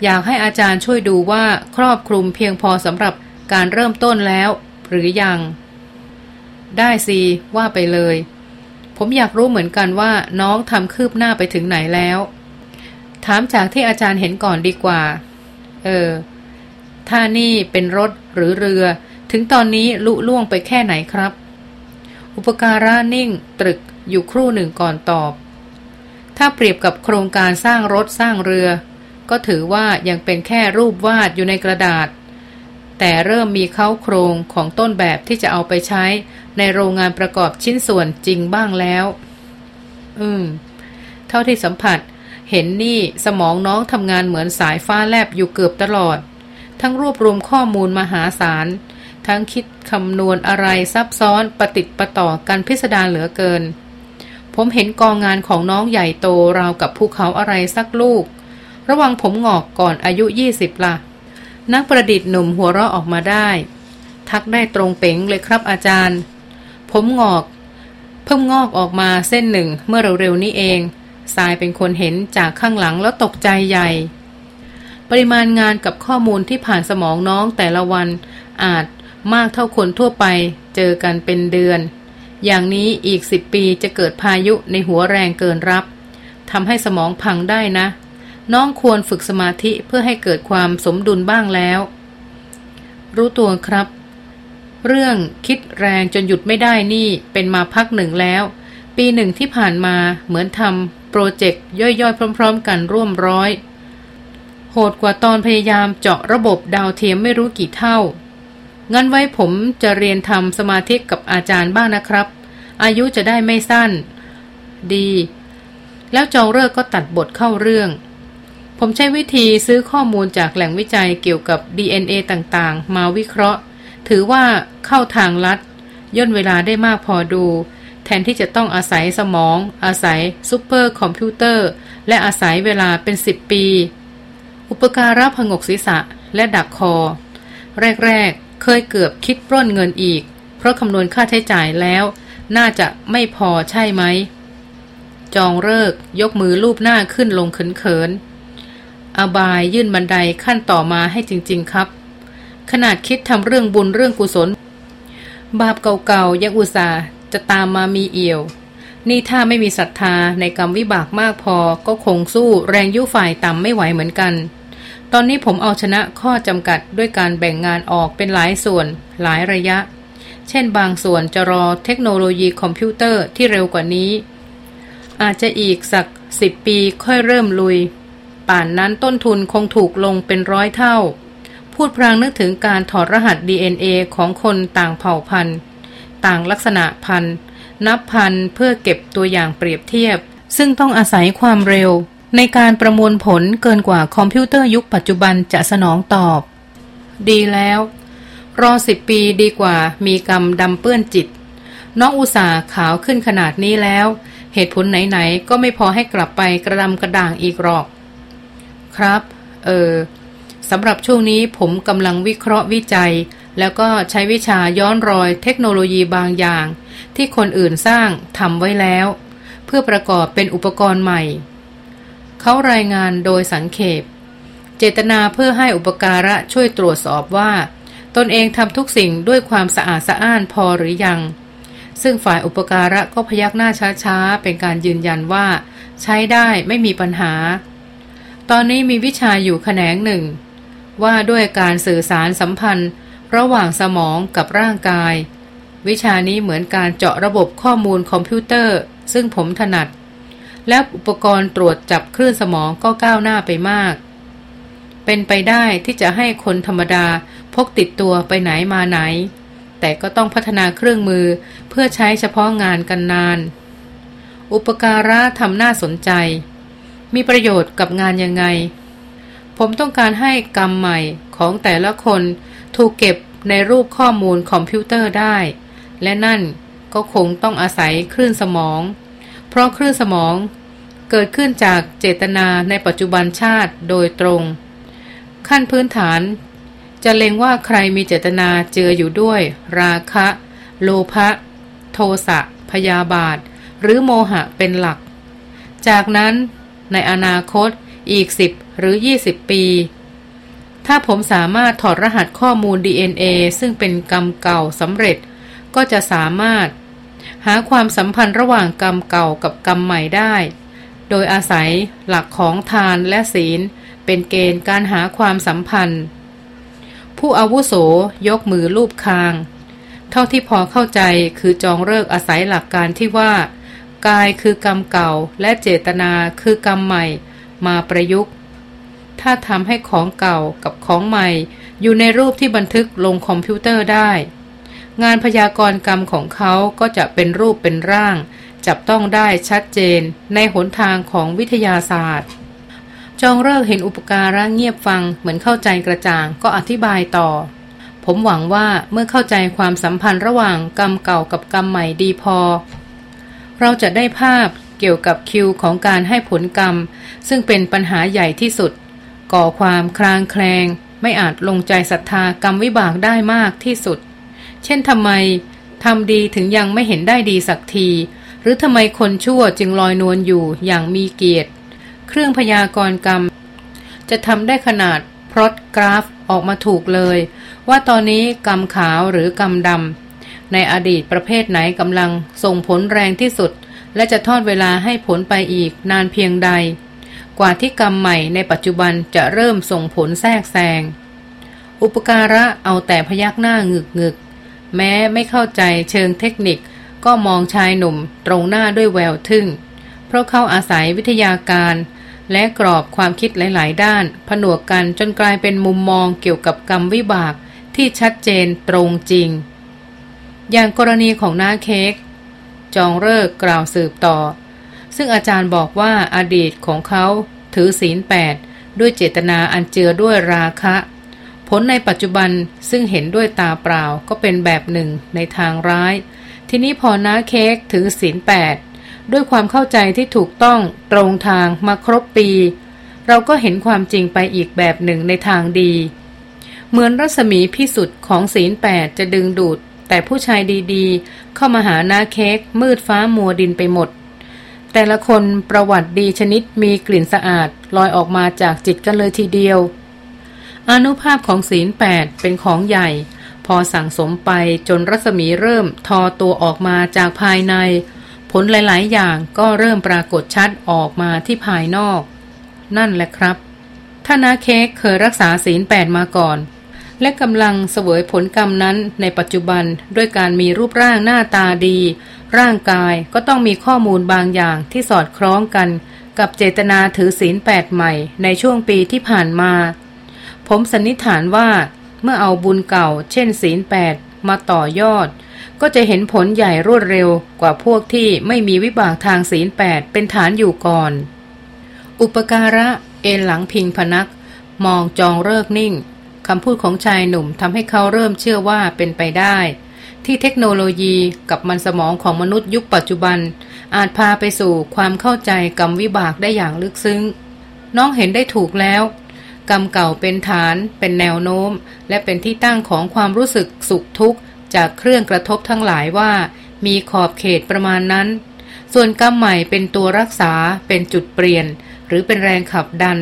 อยากให้อาจารย์ช่วยดูว่าครอบคลุมเพียงพอสำหรับการเริ่มต้นแล้ว หรือยัง ได้สิว่าไปเลย ผมอยากรู้เหมือนกันว่าน้องทำคืบหน้าไปถึงไหนแล้ว ถามจากที่อาจารย์เห็นก่อนดีกว่า เออ ถ้านี่เป็นรถหรือเรือ ถึงตอนนี้ลุล่วงไปแค่ไหนครับ อุปการะนิ่ง ตรึกอยู่ครู่หนึ่งก่อนตอบ ถ้าเปรียบกับโครงการสร้างรถสร้างเรือ ก็ถือว่ายังเป็นแค่รูปวาดอยู่ในกระดาษ แต่เริ่มมีเข้าโครงของต้นแบบที่จะเอาไปใช้ ในโรงงานประกอบชิ้นส่วนจริงบ้างแล้ว อืม เท่าที่สัมผัส เห็นนี่สมองน้องทำงานเหมือนสายฟ้าแลบอยู่เกือบตลอด ทั้งรวบรวมข้อมูลมหาศาล ทั้งคิดคำนวณอะไรซับซ้อนประติดประต่อกันพิสดารเหลือเกิน ผมเห็นกองงานของน้องใหญ่โตราวกับภูเขาอะไรสักลูก ระวังผมงอกก่อนอายุยี่สิบละ่ะ นักประดิษฐ์หนุ่มหัวเราะออกมาได้ ทักได้ตรงเป๋งเลยครับอาจารย์ ผมงอก เพิ่งงอกออกมาเส้นหนึ่งเมื่อเร็วๆนี้เองทรายเป็นคนเห็นจากข้างหลังแล้วตกใจใหญ่ ปริมาณงานกับข้อมูลที่ผ่านสมองน้องแต่ละวัน อาจมากเท่าคนทั่วไป เจอกันเป็นเดือน อย่างนี้อีกสิบปีจะเกิดพายุในหัวแรงเกินรับทำให้สมองพังได้นะ น้องควรฝึกสมาธิเพื่อให้เกิดความสมดุลบ้างแล้ว รู้ตัวครับ เรื่องคิดแรงจนหยุดไม่ได้นี่เป็นมาพักหนึ่งแล้ว ปีหนึ่งที่ผ่านมาเหมือนทำโปรเจกต์ย่อยๆ พร้อม ๆ กันร่วมร้อย โหดกว่าตอนพยายามเจาะระบบดาวเทียมไม่รู้กี่เท่า งั้นไว้ผมจะเรียนทำสมาธิกับอาจารย์บ้างนะครับ อายุจะได้ไม่สั้น ดี แล้วจองเลิกก็ตัดบทเข้าเรื่อง ผมใช้วิธีซื้อข้อมูลจากแหล่งวิจัยเกี่ยวกับ DNA ต่างๆ มาวิเคราะห์ ถือว่าเข้าทางลัด ย่นเวลาได้มากพอดู แทนที่จะต้องอาศัยสมอง อาศัยซูเปอร์คอมพิวเตอร์ และอาศัยเวลาเป็นสิบปี อุปการะผงกศีรษะและดักคอ แรก ๆ เคยเกือบคิดปล้นเงินอีก เพราะคำนวณค่าใช้จ่ายแล้ว น่าจะไม่พอใช่ไหม จองฤกษ์ยกมือลูบหน้าขึ้นลงเขินๆ อบายยื่นบันไดขั้นต่อมาให้จริง ๆ ครับ ขนาดคิดทำเรื่องบุญเรื่องกุศล บาปเก่าๆยังอุตส่าห์จะตามมามีเอี่ยว นี่ถ้าไม่มีศรัทธาในกรรมวิบากมากพอก็คงสู้แรงยุฝ่ายต่ำไม่ไหวเหมือนกัน ตอนนี้ผมเอาชนะข้อจำกัดด้วยการแบ่งงานออกเป็นหลายส่วน หลายระยะ เช่นบางส่วนจะรอเทคโนโลยีคอมพิวเตอร์ที่เร็วกว่านี้ อาจจะอีกสักสิบปีค่อยเริ่มลุย ป่านนั้นต้นทุนคงถูกลงเป็นร้อยเท่า พูดพลางนึกถึงการถอดรหัส DNA ของคนต่างเผ่าพันธุ์ ต่างลักษณะพันธุ์ นับพันเพื่อเก็บตัวอย่างเปรียบเทียบ ซึ่งต้องอาศัยความเร็ว ในการประมวลผลเกินกว่าคอมพิวเตอร์ยุคปัจจุบันจะสนองตอบ ดีแล้ว รอสิบปีดีกว่ามีกรรมดำเปื้อนจิต น้องอุตสาขาวขึ้นขนาดนี้แล้วเหตุผลไหน ๆ ก็ไม่พอให้กลับไปกระดำกระด่างอีกหรอก ครับ เออสำหรับช่วงนี้ผมกำลังวิเคราะห์วิจัย แล้วก็ใช้วิชาย้อนรอยเทคโนโลยีบางอย่าง ที่คนอื่นสร้างทำไว้แล้ว เพื่อประกอบเป็นอุปกรณ์ใหม่ เขารายงานโดยสังเขป เจตนาเพื่อให้อุปการะช่วยตรวจสอบว่า ตนเองทำทุกสิ่งด้วยความสะอาดสะอ้านพอหรือยัง ซึ่งฝ่ายอุปการะก็พยักหน้าช้าๆ เป็นการยืนยันว่า ใช้ได้ไม่มีปัญหา ตอนนี้มีวิชาอยู่แขนงหนึ่ง ว่าด้วยการสื่อสารสัมพันธ์ ระหว่างสมองกับร่างกาย วิชานี้เหมือนการเจาะระบบข้อมูลคอมพิวเตอร์ ซึ่งผมถนัด และอุปกรณ์ตรวจจับคลื่นสมองก็ก้าวหน้าไปมาก เป็นไปได้ที่จะให้คนธรรมดาพกติดตัวไปไหนมาไหน แต่ก็ต้องพัฒนาเครื่องมือเพื่อใช้เฉพาะงานกันนาน อุปการะทำหน้าสนใจ มีประโยชน์กับงานยังไง ผมต้องการให้กรรมใหม่ของแต่ละคนถูกเก็บในรูปข้อมูลคอมพิวเตอร์ได้ และนั่นก็คงต้องอาศัยคลื่นสมอง เพราะคลื่นสมองเกิดขึ้นจากเจตนาในปัจจุบันชาติโดยตรง ขั้นพื้นฐาน จะเล็งว่าใครมีเจตนาเจืออยู่ด้วย ราคะ โลภะโทสะพยาบาท หรือโมหะเป็นหลัก จากนั้น ในอนาคต อีกสิบหรือ 20 ปี ถ้าผมสามารถถอดรหัสข้อมูล DNA ซึ่งเป็นกรรมเก่าสำเร็จ ก็จะสามารถ หาความสัมพันธ์ระหว่างกรรมเก่ากับกรรมใหม่ได้ โดยอาศัยหลักของทานและศีล เป็นเกณฑ์การหาความสัมพันธ์ ผู้อาวุโสยกมือลูบคาง เท่าที่พอเข้าใจคือจองเลิกอาศัยหลักการที่ว่า กายคือกรรมเก่าและเจตนาคือกรรมใหม่มาประยุกต์ ถ้าทำให้ของเก่ากับของใหม่ อยู่ในรูปที่บันทึกลงคอมพิวเตอร์ได้ งานพยากรณ์กรรมของเขาก็จะเป็นรูปเป็นร่าง จับต้องได้ชัดเจนในหนทางของวิทยาศาสตร์ จองเลิกเห็นอุปการะเงียบฟังเหมือนเข้าใจกระจ่างก็อธิบายต่อผมหวังว่าเมื่อเข้าใจความสัมพันธ์ระหว่างกรรมเก่ากับกรรมใหม่ดีพอ เราจะได้ภาพเกี่ยวกับคิวของการให้ผลกรรม ซึ่งเป็นปัญหาใหญ่ที่สุด ก่อความคลางแคลง ไม่อาจลงใจศรัทธากรรมวิบากได้มากที่สุด เช่นทำไมทำดีถึงยังไม่เห็นได้ดีสักที หรือทำไมคนชั่วจึงลอยนวลอยู่อย่างมีเกียรติ เครื่องพยากรณ์กรรม จะทำได้ขนาดพรอตกราฟออกมาถูกเลย ว่าตอนนี้กรรมขาวหรือกรรมดำ ในอดีตประเภทไหนกำลังส่งผลแรงที่สุด และจะทอดเวลาให้ผลไปอีกนานเพียงใด กว่าที่กรรมใหม่ในปัจจุบันจะเริ่มส่งผลแทรกแซง อุปการะเอาแต่พยักหน้าหงึกงึกแม้ไม่เข้าใจเชิงเทคนิค ก็มองชายหนุ่มตรงหน้าด้วยแววทึ่ง เพราะเขาอาศัยวิทยาการและกรอบความคิดหลาย ๆ ด้าน ผนวกกันจนกลายเป็นมุมมองเกี่ยวกับกรรมวิบากที่ชัดเจนตรงจริง อย่างกรณีของน้าเค้กจองเลิกกล่าวสืบต่อ ซึ่งอาจารย์บอกว่าอดีตของเขาถือศีลแปดด้วยเจตนาอันเจือด้วยราคะ ผลในปัจจุบันซึ่งเห็นด้วยตาเปล่าก็เป็นแบบหนึ่งในทางร้าย ทีนี้พอน้าเค้กถือศีลแปดด้วยความเข้าใจที่ถูกต้องตรงทางมาครบปี เราก็เห็นความจริงไปอีกแบบหนึ่งในทางดี เหมือนรัศมีพิสุทธิ์ของศีลแปดจะดึงดูด แต่ผู้ชายดีๆ เข้ามาหาหน้าเค้กมืดฟ้ามัวดินไปหมด แต่ละคนประวัติดีชนิดมีกลิ่นสะอาดลอยออกมาจากจิตกันเลยทีเดียว อนุภาพของศีลแปดเป็นของใหญ่ พอสั่งสมไปจนรัศมีเริ่มทอตัวออกมาจากภายใน ผลหลายๆ อย่างก็เริ่มปรากฏชัดออกมาที่ภายนอก นั่นแหละครับ ถ้านาเค้กเคยรักษาศีลแปดมาก่อน และกำลังเสวยผลกรรมนั้นในปัจจุบันด้วยการมีรูปร่างหน้าตาดี ร่างกายก็ต้องมีข้อมูลบางอย่างที่สอดคล้องกัน กับเจตนาถือศีลแปดใหม่ในช่วงปีที่ผ่านมา ผมสันนิษฐานว่าเมื่อเอาบุญเก่า เช่นศีลแปดมาต่อยอด ก็จะเห็นผลใหญ่รวดเร็วกว่าพวกที่ไม่มีวิบากทางศีลแปดเป็นฐานอยู่ก่อน อุปการะเอนหลังพิงพนัก มองจองเลิกนิ่ง คำพูดของชายหนุ่มทำให้เขาเริ่มเชื่อว่าเป็นไปได้ ที่เทคโนโลยีกับมันสมองของมนุษย์ยุคปัจจุบัน อาจพาไปสู่ความเข้าใจกรรมวิบากได้อย่างลึกซึ้ง น้องเห็นได้ถูกแล้ว กรรมเก่าเป็นฐาน เป็นแนวโน้ม และเป็นที่ตั้งของความรู้สึกสุขทุกข์ จากเครื่องกระทบทั้งหลายว่า มีขอบเขตประมาณนั้น ส่วนกรรมใหม่เป็นตัวรักษาเป็นจุดเปลี่ยน หรือเป็นแรงขับดัน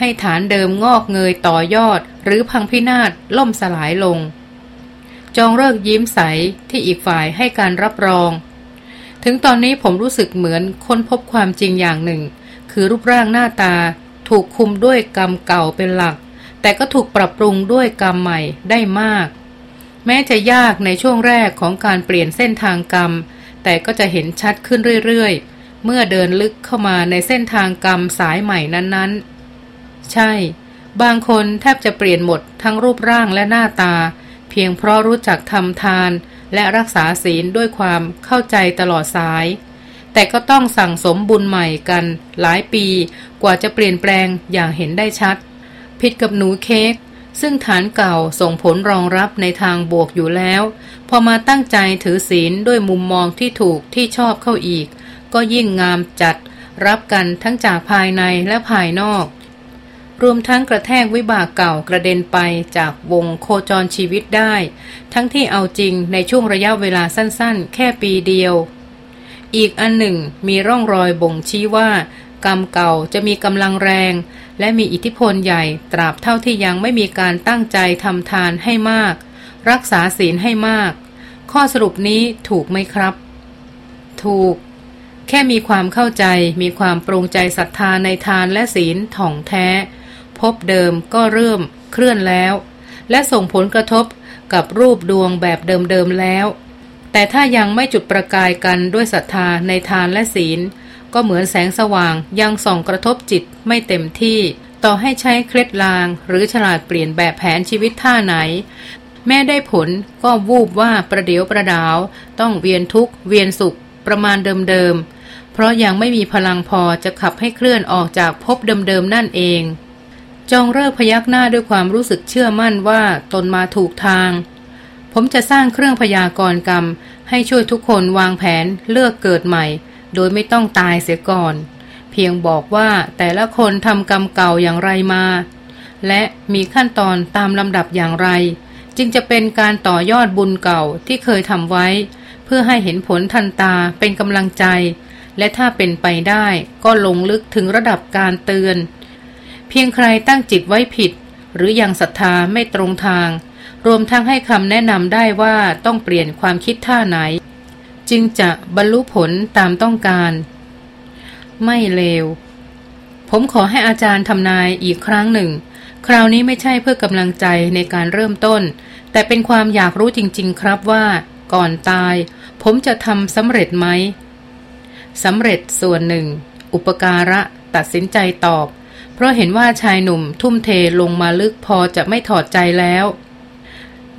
ให้ฐานเดิมงอกเงยต่อยอด หรือพังพินาศล่มสลายลง จองเลิกยิ้มใสที่อีกฝ่ายให้การรับรอง ถึงตอนนี้ผมรู้สึกเหมือนค้นพบความจริงอย่างหนึ่ง คือรูปร่างหน้าตา ถูกคุมด้วยกรรมเก่าเป็นหลัก แต่ก็ถูกปรับปรุงด้วยกรรมใหม่ได้มาก แม้จะยากในช่วงแรกของการเปลี่ยนเส้นทางกรรม แต่ก็จะเห็นชัดขึ้นเรื่อยๆเมื่อเดินลึกเข้ามาในเส้นทางกรรมสายใหม่นั้นๆ ใช่ บางคนแทบจะเปลี่ยนหมดทั้งรูปร่างและหน้าตา เพียงเพราะรู้จักทำทาน และรักษาศีลด้วยความเข้าใจตลอดสาย แต่ก็ต้องสั่งสมบุญใหม่กันหลายปีกว่าจะเปลี่ยนแปลงอย่างเห็นได้ชัด ผิดกับหนูเค้กซึ่งฐานเก่าส่งผลรองรับในทางบวกอยู่แล้ว พอมาตั้งใจถือศีลด้วยมุมมองที่ถูกที่ชอบเข้าอีก ก็ยิ่งงามจัดรับกันทั้งจากภายในและภายนอก รวมทั้งกระแทกวิบากเก่ากระเด็นไปจากวงโคจรชีวิตได้ ทั้งที่เอาจริงในช่วงระยะเวลาสั้นๆ แค่ปีเดียว อีกอันหนึ่งมีร่องรอยบ่งชี้ว่า กรรมเก่าจะมีกำลังแรง และมีอิทธิพลใหญ่ตราบเท่าที่ยังไม่มีการตั้งใจทำทานให้มาก รักษาศีลให้มาก ข้อสรุปนี้ถูกไหมครับ ถูกแค่มีความเข้าใจมีความปรงใจศรัทธาในทานและศีลถ่องแท้ พบเดิมก็เริ่มเคลื่อนแล้ว และส่งผลกระทบกับรูปดวงแบบเดิมๆแล้ว แต่ถ้ายังไม่จุดประกายกันด้วยศรัทธาในทานและศีล ก็เหมือนแสงสว่างยังส่องกระทบจิตไม่เต็มที่ ต่อให้ใช้เคล็ดลาง หรือฉลาดเปลี่ยนแบบแผนชีวิตท่าไหน แม่ได้ผลก็วูบว่าประเดียวประดาว ต้องเวียนทุกข์เวียนสุข ประมาณเดิมๆเพราะยังไม่มีพลังพอจะขับให้เคลื่อนออกจากภพเดิมๆนั่นเอง จองเลิกพยักหน้าด้วยความรู้สึกเชื่อมั่นว่าตนมาถูกทาง ผมจะสร้างเครื่องพยากรณ์กรรม ให้ช่วยทุกคนวางแผนเลือกเกิดใหม่ โดยไม่ต้องตายเสียก่อน เพียงบอกว่าแต่ละคนทำกรรมเก่าอย่างไรมา และมีขั้นตอนตามลำดับอย่างไร จึงจะเป็นการต่อยอดบุญเก่าที่เคยทำไว้ เพื่อให้เห็นผลทันตาเป็นกำลังใจ และถ้าเป็นไปได้ก็ลงลึกถึงระดับการเตือน เพียงใครตั้งจิตไว้ผิด หรือยังศรัทธาไม่ตรงทาง รวมทั้งให้คำแนะนำได้ว่าต้องเปลี่ยนความคิดท่าไหน จึงจะบรรลุผลตามต้องการ ไม่เลว ผมขอให้อาจารย์ทำนายอีกครั้งหนึ่ง คราวนี้ไม่ใช่เพื่อกำลังใจในการเริ่มต้น แต่เป็นความอยากรู้จริง ๆ ครับว่า ก่อนตาย ผมจะทำสำเร็จไหมสำเร็จส่วนหนึ่ง อุปการะตัดสินใจตอบ ราะเห็นว่าชายหนุ่มทุ่มเทลงมาลึกพอจะไม่ถอดใจแล้ว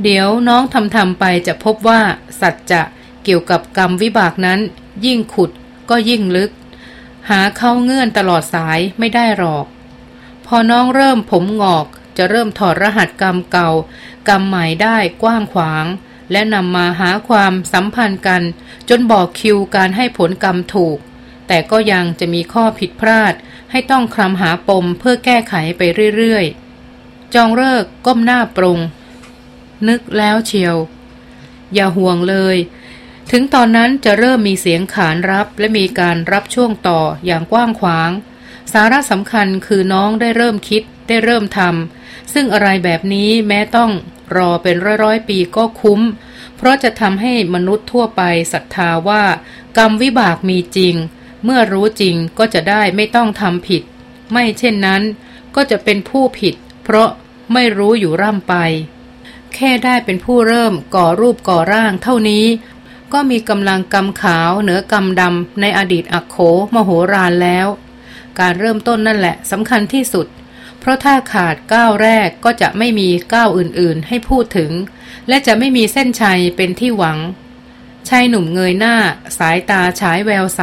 เดี๋ยวน้องทำทำไปจะพบว่า สัจจะเกี่ยวกับกรรมวิบากนั้น ยิ่งขุดก็ยิ่งลึก หาเข้าเงื่อนตลอดสายไม่ได้หรอก พอน้องเริ่มผมงอกจะเริ่มถอดรหัสกรรมเก่า กรรมใหม่ได้กว้างขวาง และนำมาหาความสัมพันธ์กัน จนบอกคิวการให้ผลกรรมถูก แต่ก็ยังจะมีข้อผิดพลาด ให้ต้องคลำหาปมเพื่อแก้ไขไปเรื่อยๆ จองเลิกก้มหน้าปรง นึกแล้วเชียว อย่าห่วงเลย ถึงตอนนั้นจะเริ่มมีเสียงขานรับและมีการรับช่วงต่ออย่างกว้างขวาง สาระสำคัญคือน้องได้เริ่มคิดได้เริ่มทำซึ่งอะไรแบบนี้แม้ต้องรอเป็นร้อยๆปีก็คุ้ม เพราะจะทำให้มนุษย์ทั่วไปศรัทธาว่า กรรมวิบากมีจริง เมื่อรู้จริงก็จะได้ไม่ต้องทำผิด ไม่เช่นนั้น ก็จะเป็นผู้ผิด เพราะไม่รู้อยู่ร่ำไป แค่ได้เป็นผู้เริ่มก่อรูปก่อร่างเท่านี้ ก็มีกำลังกำขาวเหนือกำดำในอดีตอักโขมโหฬารแล้ว การเริ่มต้นนั่นแหละสำคัญที่สุด เพราะถ้าขาดก้าวแรกก็จะไม่มีก้าวอื่นๆ ให้พูดถึง และจะไม่มีเส้นชัยเป็นที่หวังชายหนุ่มเงยหน้า สายตาฉายแววใส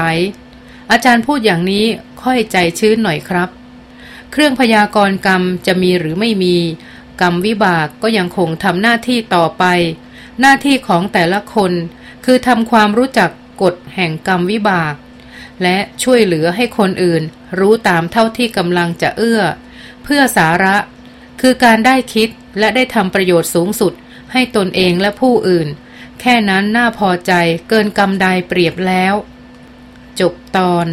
อาจารย์พูดอย่างนี้ค่อยใจชื้นหน่อยครับ เครื่องพยากรณ์กรรมจะมีหรือไม่มี กรรมวิบากก็ยังคงทำหน้าที่ต่อไป หน้าที่ของแต่ละคน คือทำความรู้จักกฎแห่งกรรมวิบาก และช่วยเหลือให้คนอื่น รู้ตามเท่าที่กำลังจะเอื้อ เพื่อสาระ คือการได้คิดและได้ทำประโยชน์สูงสุด ให้ตนเองและผู้อื่น แค่นั้นน่าพอใจเกินกรรมใดเปรียบแล้ว จบตอน